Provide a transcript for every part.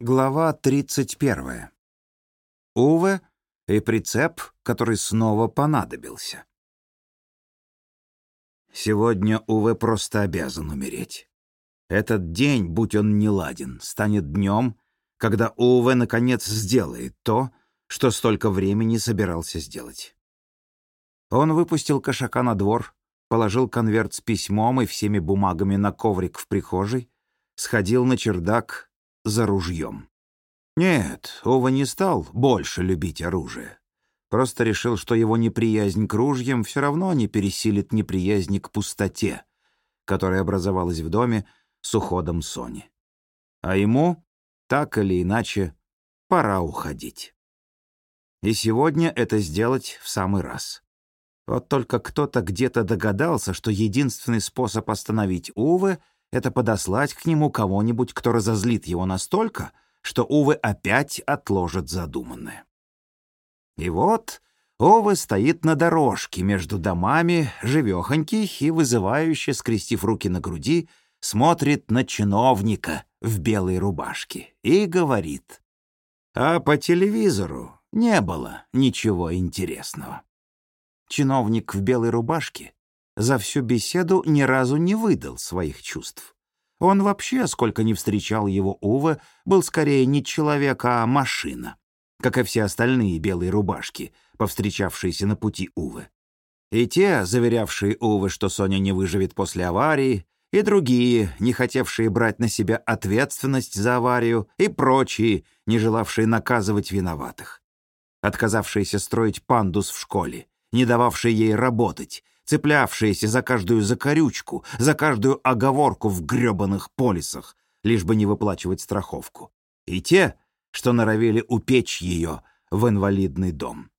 Глава 31. Уве и прицеп, который снова понадобился. Сегодня Уве просто обязан умереть. Этот день, будь он неладен, станет днем, когда Уве наконец сделает то, что столько времени собирался сделать. Он выпустил кошака на двор, положил конверт с письмом и всеми бумагами на коврик в прихожей, сходил на чердак за ружьем. Нет, Ова не стал больше любить оружие. Просто решил, что его неприязнь к ружьям все равно не пересилит неприязнь к пустоте, которая образовалась в доме с уходом Сони. А ему, так или иначе, пора уходить. И сегодня это сделать в самый раз. Вот только кто-то где-то догадался, что единственный способ остановить Увы — это подослать к нему кого-нибудь, кто разозлит его настолько, что Увы опять отложит задуманное. И вот Увы стоит на дорожке между домами, живехонький и вызывающе, скрестив руки на груди, смотрит на чиновника в белой рубашке и говорит. А по телевизору не было ничего интересного. Чиновник в белой рубашке за всю беседу ни разу не выдал своих чувств. Он вообще, сколько ни встречал его Уве, был скорее не человек, а машина, как и все остальные белые рубашки, повстречавшиеся на пути Уве. И те, заверявшие Уве, что Соня не выживет после аварии, и другие, не хотевшие брать на себя ответственность за аварию, и прочие, не желавшие наказывать виноватых. Отказавшиеся строить пандус в школе, не дававшие ей работать, цеплявшиеся за каждую закорючку, за каждую оговорку в грёбаных полисах, лишь бы не выплачивать страховку. И те, что норовили упечь ее в инвалидный дом.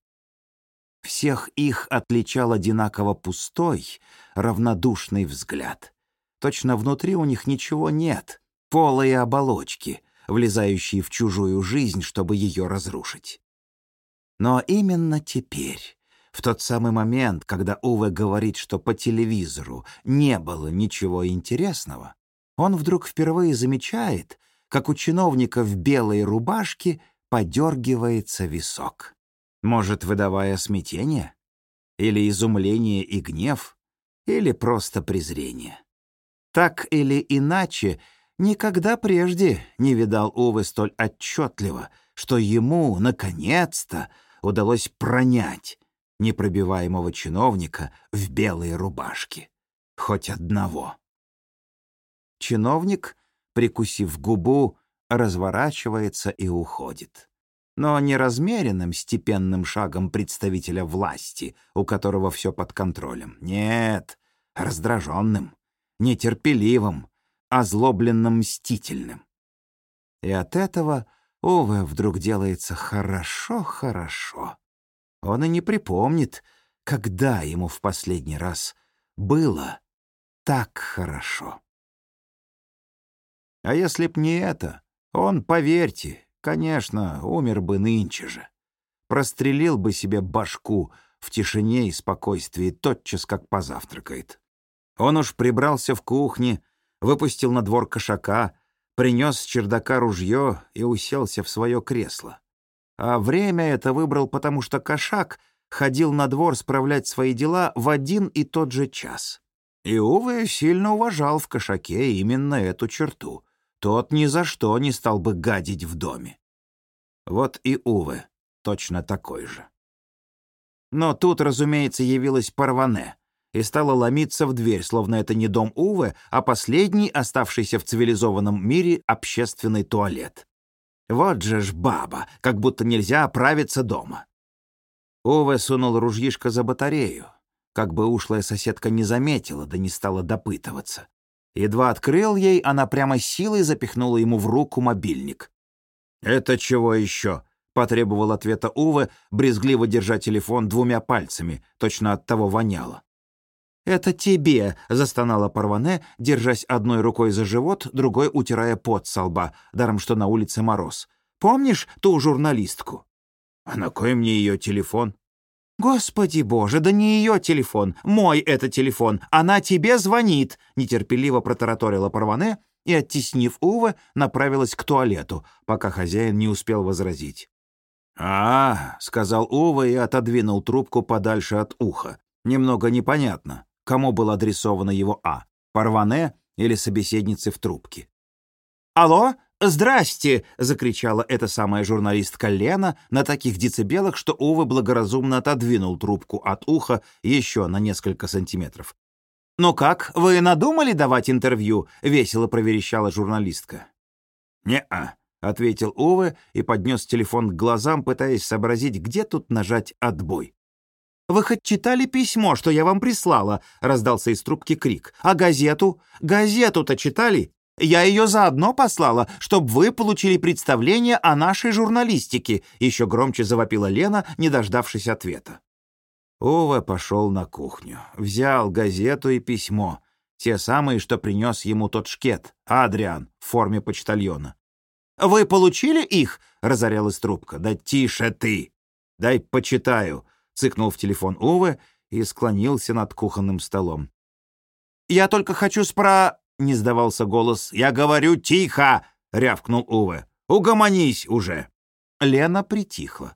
Всех их отличал одинаково пустой, равнодушный взгляд. Точно внутри у них ничего нет, полые оболочки, влезающие в чужую жизнь, чтобы ее разрушить. Но именно теперь, в тот самый момент, когда Уве говорит, что по телевизору не было ничего интересного, он вдруг впервые замечает, как у чиновника в белой рубашке подергивается висок. Может, выдавая смятение? Или изумление и гнев? Или просто презрение? Так или иначе, никогда прежде не видал Увы столь отчетливо, что ему, наконец-то, удалось пронять, непробиваемого чиновника в белой рубашке. Хоть одного. Чиновник, прикусив губу, разворачивается и уходит. Но не размеренным степенным шагом представителя власти, у которого все под контролем. Нет, раздраженным, нетерпеливым, озлобленным мстительным. И от этого Уве вдруг делается хорошо-хорошо. Он и не припомнит, когда ему в последний раз было так хорошо. А если б не это, он, поверьте, конечно, умер бы нынче же. Прострелил бы себе башку в тишине и спокойствии тотчас, как позавтракает. Он уж прибрался в кухне, выпустил на двор кошака, принес с чердака ружье и уселся в свое кресло. А время это выбрал, потому что кошак ходил на двор справлять свои дела в один и тот же час. И Уве сильно уважал в кошаке именно эту черту. Тот ни за что не стал бы гадить в доме. Вот и Уве точно такой же. Но тут, разумеется, явилась Парване и стала ломиться в дверь, словно это не дом Уве, а последний, оставшийся в цивилизованном мире, общественный туалет. Вот же ж баба, как будто нельзя оправиться дома. Уве сунул ружьишко за батарею, как бы ушлая соседка не заметила, да не стала допытываться. Едва открыл ей, она прямо силой запихнула ему в руку мобильник. «Это чего еще?» — потребовал ответа Уве, брезгливо держа телефон двумя пальцами, точно от того воняло. «Это тебе!» — застонала Парване, держась одной рукой за живот, другой утирая пот со лба, даром что на улице мороз. «Помнишь ту журналистку?» «А на кой мне ее телефон?» «Господи боже, да не ее телефон, мой это телефон, она тебе звонит!» нетерпеливо протараторила Парване и, оттеснив Уве, направилась к туалету, пока хозяин не успел возразить. «А, — сказал Уве и отодвинул трубку подальше от уха. Немного непонятно, кому было адресовано его «А» — Парване или собеседнице в трубке. «Алло, здрасте!» — закричала эта самая журналистка Лена на таких децибелах, что Уве благоразумно отодвинул трубку от уха еще на несколько сантиметров. «Ну как, вы надумали давать интервью?» — весело проверещала журналистка. «Не-а», — ответил Уве и поднес телефон к глазам, пытаясь сообразить, где тут нажать «отбой». «Вы хоть читали письмо, что я вам прислала?» — раздался из трубки крик. «А газету? Газету-то читали? Я ее заодно послала, чтобы вы получили представление о нашей журналистике», — еще громче завопила Лена, не дождавшись ответа. Ова пошел на кухню, взял газету и письмо, те самые, что принес ему тот шкет, Адриан, в форме почтальона. «Вы получили их?» — разорялась трубка. «Да тише ты! Дай почитаю!» — цыкнул в телефон Уве и склонился над кухонным столом. «Я только хочу спро...» — не сдавался голос. «Я говорю, тихо!» — рявкнул Уве. «Угомонись уже!» Лена притихла.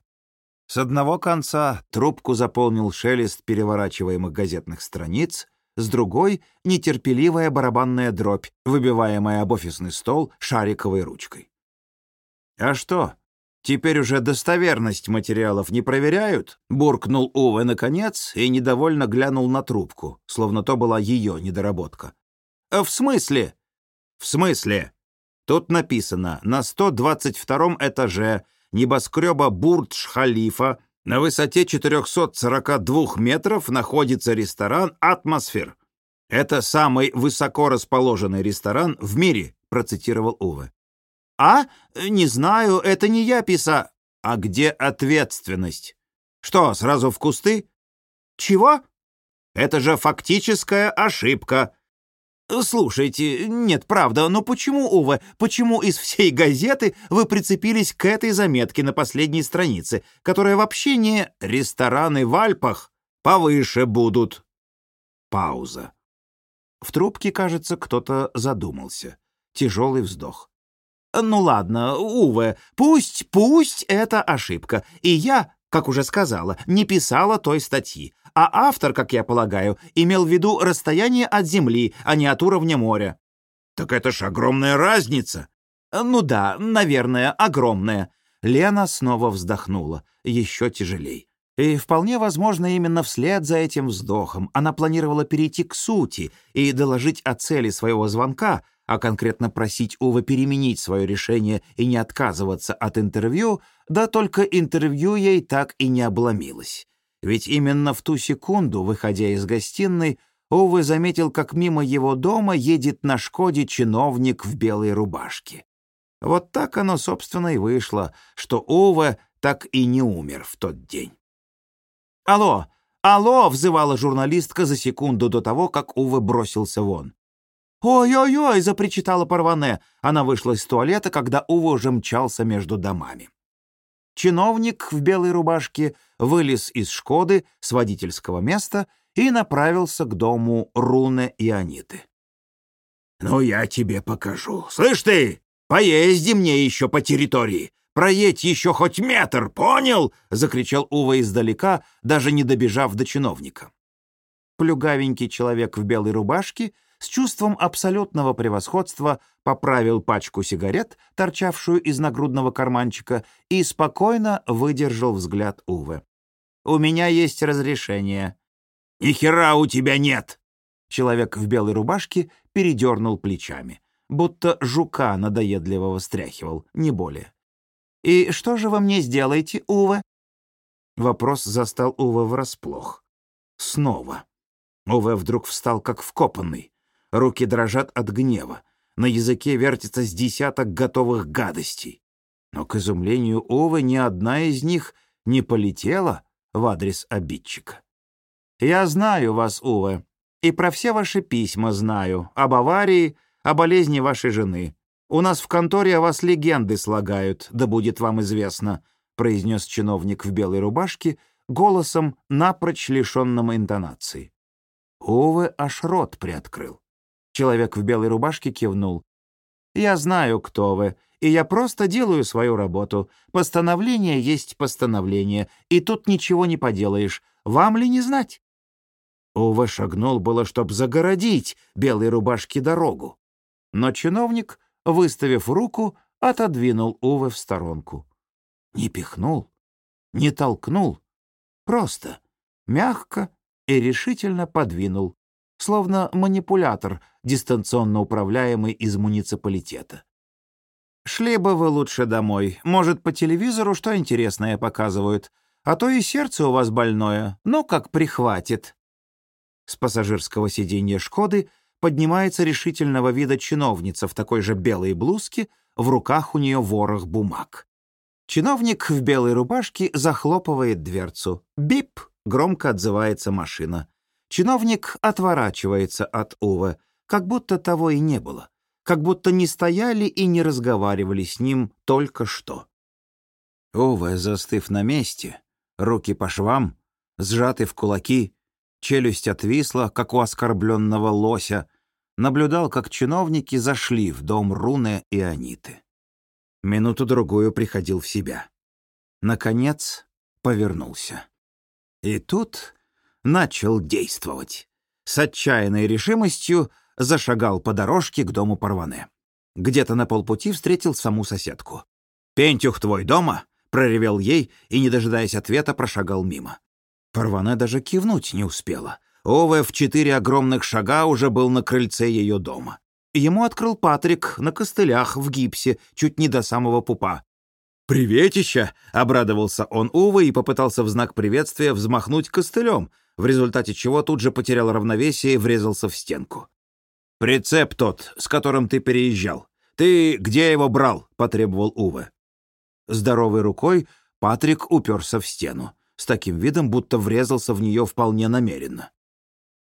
С одного конца трубку заполнил шелест переворачиваемых газетных страниц, с другой — нетерпеливая барабанная дробь, выбиваемая об офисный стол шариковой ручкой. «А что, теперь уже достоверность материалов не проверяют?» — буркнул Уве наконец и недовольно глянул на трубку, словно то была ее недоработка. «В смысле?» «В смысле?» Тут написано «на 122 этаже небоскреба Бурдж-Халифа на высоте 442 метров находится ресторан «Атмосфер». Это самый высоко расположенный ресторан в мире, процитировал Уве. «А? Не знаю, это не я писа...» «А где ответственность? Что, сразу в кусты?» «Чего?» «Это же фактическая ошибка. «Слушайте, нет, правда, но почему, Ува, почему из всей газеты вы прицепились к этой заметке на последней странице, которая вообще не «Рестораны в Альпах повыше будут»?» Пауза. В трубке, кажется, кто-то задумался. Тяжелый вздох. «Ну ладно, Уве, пусть, пусть это ошибка. И я, как уже сказала, не писала той статьи а автор, как я полагаю, имел в виду расстояние от Земли, а не от уровня моря. Так это ж огромная разница. Ну да, наверное, огромная. Лена снова вздохнула, еще тяжелей. И вполне возможно, именно вслед за этим вздохом она планировала перейти к сути и доложить о цели своего звонка, а конкретно просить Ува переменить свое решение и не отказываться от интервью, да только интервью ей так и не обломилось. Ведь именно в ту секунду, выходя из гостиной, Увы заметил, как мимо его дома едет на «Шкоде» чиновник в белой рубашке. Вот так оно, собственно, и вышло, что Уве так и не умер в тот день. «Алло! Алло!» — взывала журналистка за секунду до того, как Уве бросился вон. «Ой-ой-ой!» — запричитала Парване. Она вышла из туалета, когда Уве уже мчался между домами. Чиновник в белой рубашке вылез из «Шкоды» с водительского места и направился к дому Руны и Аниты. «Ну, я тебе покажу. Слышь ты, поезди мне еще по территории. Проедь еще хоть метр, понял?» — закричал Ува издалека, даже не добежав до чиновника. Плюгавенький человек в белой рубашке с чувством абсолютного превосходства поправил пачку сигарет, торчавшую из нагрудного карманчика, и спокойно выдержал взгляд Уве. «У меня есть разрешение». «Ни хера у тебя нет!» Человек в белой рубашке передернул плечами, будто жука надоедливого стряхивал, не более. «И что же вы мне сделаете, Уве?» Вопрос застал Уве врасплох. Снова. Уве вдруг встал как вкопанный. Руки дрожат от гнева. На языке вертится с десяток готовых гадостей. Но, к изумлению Овы, ни одна из них не полетела в адрес обидчика. «Я знаю вас, Уве, и про все ваши письма знаю, об аварии, о болезни вашей жены. У нас в конторе о вас легенды слагают, да будет вам известно», произнес чиновник в белой рубашке голосом, напрочь лишенным интонации. Уве аж рот приоткрыл. Человек в белой рубашке кивнул. Я знаю, кто вы, и я просто делаю свою работу. Постановление есть постановление, и тут ничего не поделаешь. Вам ли не знать?» Ува шагнул было, чтоб загородить белой рубашке дорогу. Но чиновник, выставив руку, отодвинул Уве в сторонку. Не пихнул, не толкнул, просто, мягко и решительно подвинул, словно манипулятор, дистанционно управляемый из муниципалитета. «Шли бы вы лучше домой. Может, по телевизору что интересное показывают. А то и сердце у вас больное. Ну, как прихватит». С пассажирского сиденья «Шкоды» поднимается решительного вида чиновница в такой же белой блузке, в руках у нее ворох бумаг. Чиновник в белой рубашке захлопывает дверцу. «Бип!» — громко отзывается машина. Чиновник отворачивается от Уве, как будто того и не было, как будто не стояли и не разговаривали с ним только что. Уве, застыв на месте, руки по швам, сжаты в кулаки, челюсть отвисла, как у оскорбленного лося, наблюдал, как чиновники зашли в дом Руны и Аниты. Минуту-другую приходил в себя. Наконец повернулся. И тут начал действовать. С отчаянной решимостью зашагал по дорожке к дому Парване. Где-то на полпути встретил саму соседку. «Пентюх твой дома?» — проревел ей и, не дожидаясь ответа, прошагал мимо. Парване даже кивнуть не успела. Ове в четыре огромных шага уже был на крыльце ее дома. Ему открыл Патрик на костылях в гипсе, чуть не до самого пупа. «Приветища!» — обрадовался он Увы и попытался в знак приветствия взмахнуть костылем, в результате чего тут же потерял равновесие и врезался в стенку. «Прицеп тот, с которым ты переезжал. Ты где его брал?» — потребовал Уве. Здоровой рукой Патрик уперся в стену, с таким видом, будто врезался в нее вполне намеренно.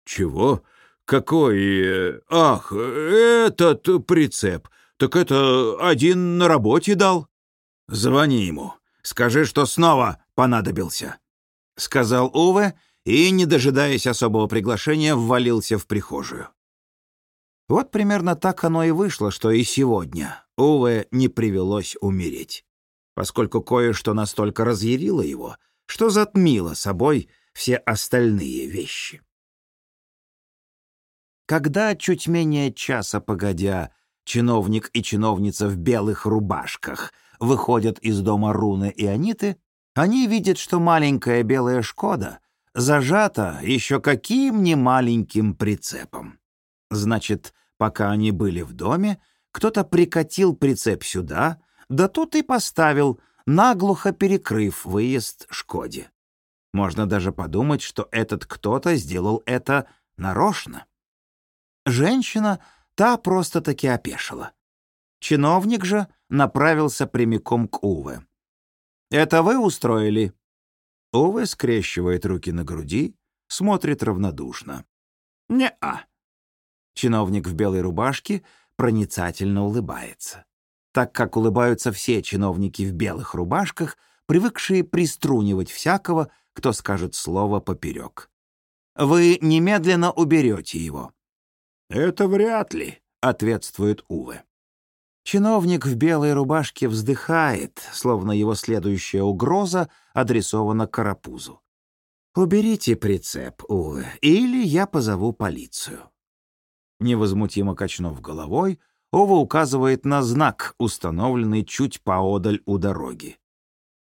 «Чего? Какой? Э, ах, этот прицеп. Так это один на работе дал?» «Звони ему. Скажи, что снова понадобился», — сказал Уве и, не дожидаясь особого приглашения, ввалился в прихожую. Вот примерно так оно и вышло, что и сегодня Уве не привелось умереть, поскольку кое-что настолько разъярило его, что затмило собой все остальные вещи. Когда чуть менее часа погодя чиновник и чиновница в белых рубашках выходят из дома Руны и Аниты, они видят, что маленькая белая «Шкода» зажата еще каким не маленьким прицепом. Значит, пока они были в доме, кто-то прикатил прицеп сюда, да тут и поставил, наглухо перекрыв выезд «Шкоде». Можно даже подумать, что этот кто-то сделал это нарочно. Женщина, та просто-таки опешила. Чиновник же направился прямиком к Уве. «Это вы устроили?» Уве скрещивает руки на груди, смотрит равнодушно. «Не-а». Чиновник в белой рубашке проницательно улыбается. Так как улыбаются все чиновники в белых рубашках, привыкшие приструнивать всякого, кто скажет слово поперек. «Вы немедленно уберете его. «Это вряд ли», — ответствует Уве. Чиновник в белой рубашке вздыхает, словно его следующая угроза адресована Карапузу. «Уберите прицеп, Уве, или я позову полицию». Невозмутимо качнув головой, Ова указывает на знак, установленный чуть поодаль у дороги.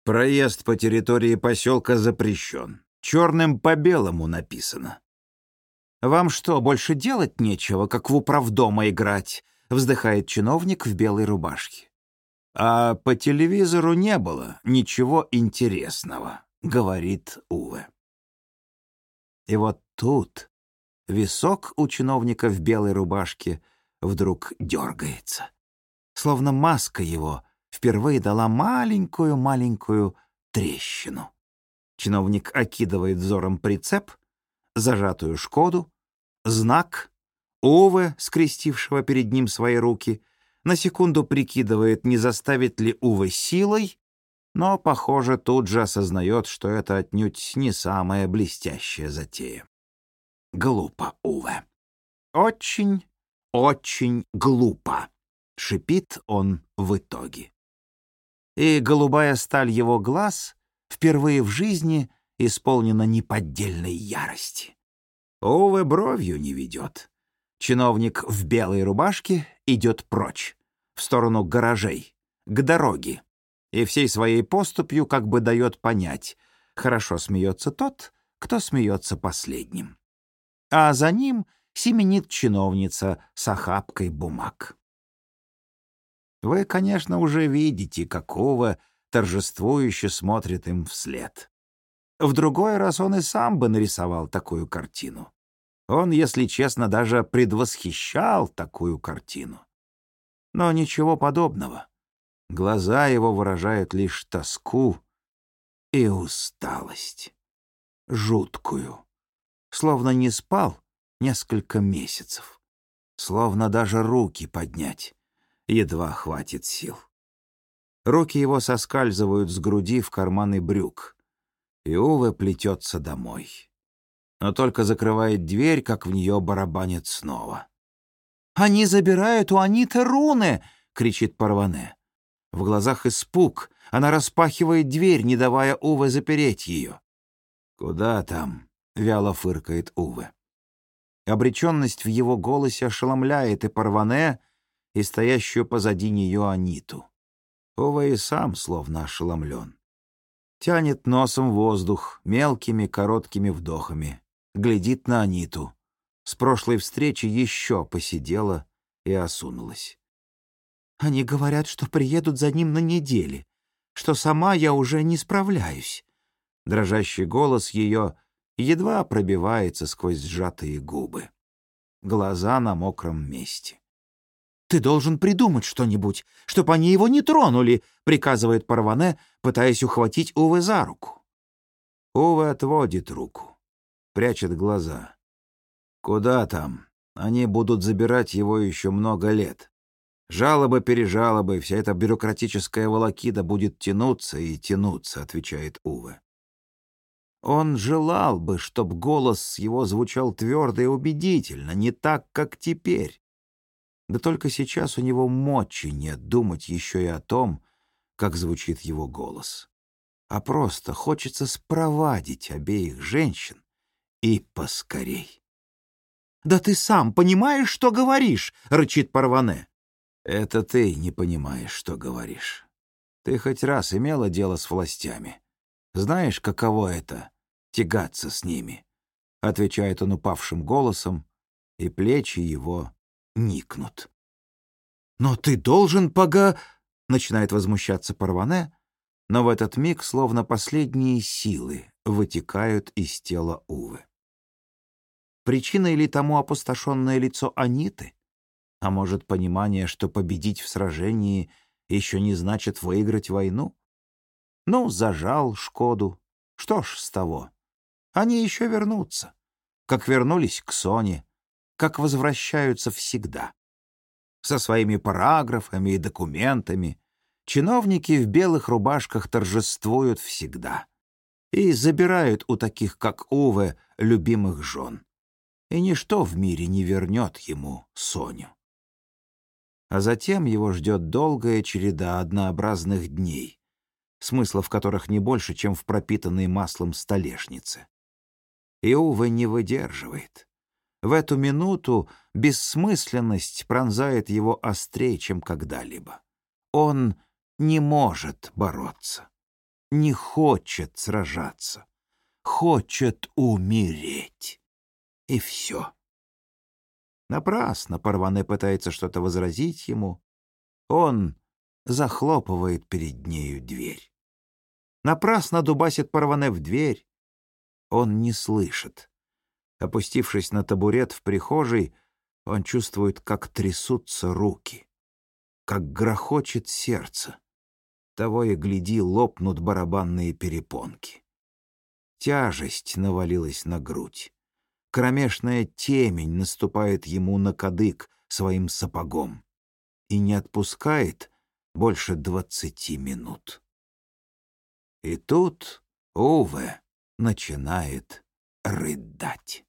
Проезд по территории поселка запрещен. Черным по белому написано. «Вам что, больше делать нечего, как в управдома играть?» — вздыхает чиновник в белой рубашке. «А по телевизору не было ничего интересного», — говорит Уве. И вот тут висок у чиновника в белой рубашке вдруг дергается. Словно маска его впервые дала маленькую-маленькую трещину. Чиновник окидывает взором прицеп — зажатую «Шкоду», знак, Уве, скрестившего перед ним свои руки, на секунду прикидывает, не заставит ли Уве силой, но, похоже, тут же осознает, что это отнюдь не самая блестящая затея. Глупо, Уве. Очень, очень глупо. шипит он в итоге. И голубая сталь его глаз впервые в жизни исполнена неподдельной ярости. Увы, бровью не ведет. Чиновник в белой рубашке идет прочь, в сторону гаражей, к дороге, и всей своей поступью как бы дает понять, хорошо смеется тот, кто смеется последним. А за ним семенит чиновница с охапкой бумаг. Вы, конечно, уже видите, какого торжествующе смотрит им вслед. В другой раз он и сам бы нарисовал такую картину. Он, если честно, даже предвосхищал такую картину. Но ничего подобного. Глаза его выражают лишь тоску и усталость. Жуткую. Словно не спал несколько месяцев. Словно даже руки поднять едва хватит сил. Руки его соскальзывают с груди в карманы брюк, и Уве плетется домой. Но только закрывает дверь, как в нее барабанит снова. «Они забирают у Аниты руны!» — кричит Парване. В глазах испуг. Она распахивает дверь, не давая Уве запереть ее. «Куда там?» — вяло фыркает Уве. Обреченность в его голосе ошеломляет и Парване, и стоящую позади нее Аниту. Ова и сам словно ошеломлен. Тянет носом воздух, мелкими короткими вдохами. Глядит на Аниту. С прошлой встречи еще посидела и осунулась. «Они говорят, что приедут за ним на неделе, что сама я уже не справляюсь». Дрожащий голос ее едва пробивается сквозь сжатые губы. Глаза на мокром месте. «Ты должен придумать что-нибудь, чтобы они его не тронули», — приказывает Парване, пытаясь ухватить Увы за руку. Увы отводит руку, прячет глаза. «Куда там? Они будут забирать его еще много лет. Жалобы-пережалобы, вся эта бюрократическая волокита будет тянуться и тянуться», — отвечает Уве. Он желал бы, чтоб голос его звучал твердо и убедительно, не так, как теперь. Да только сейчас у него мочи нет думать еще и о том, как звучит его голос. А просто хочется спровадить обеих женщин и поскорей. «Да ты сам понимаешь, что говоришь!» — рычит Парване. «Это ты не понимаешь, что говоришь. Ты хоть раз имела дело с властями. Знаешь, каково это — тягаться с ними?» — отвечает он упавшим голосом, и плечи его никнут. «Но ты должен пога...» — начинает возмущаться Парване, но в этот миг словно последние силы вытекают из тела Увы. Причиной ли тому опустошенное лицо Аниты? А может, понимание, что победить в сражении еще не значит выиграть войну? Ну, зажал Шкоду. Что ж с того? Они еще вернутся. Как вернулись к Соне, как возвращаются всегда. Со своими параграфами и документами чиновники в белых рубашках торжествуют всегда и забирают у таких, как Уве, любимых жен. И ничто в мире не вернет ему Соню. А затем его ждет долгая череда однообразных дней, смысла в которых не больше, чем в пропитанной маслом столешнице. И Уве не выдерживает. В эту минуту бессмысленность пронзает его острее, чем когда-либо. Он не может бороться, не хочет сражаться, хочет умереть. И все. Напрасно Парване пытается что-то возразить ему. Он захлопывает перед нею дверь. Напрасно дубасит Парване в дверь. Он не слышит. Опустившись на табурет в прихожей, он чувствует, как трясутся руки, как грохочет сердце. Того и гляди, лопнут барабанные перепонки. Тяжесть навалилась на грудь. Кромешная темень наступает ему на кадык своим сапогом и не отпускает больше двадцати минут. И тут Уве начинает рыдать.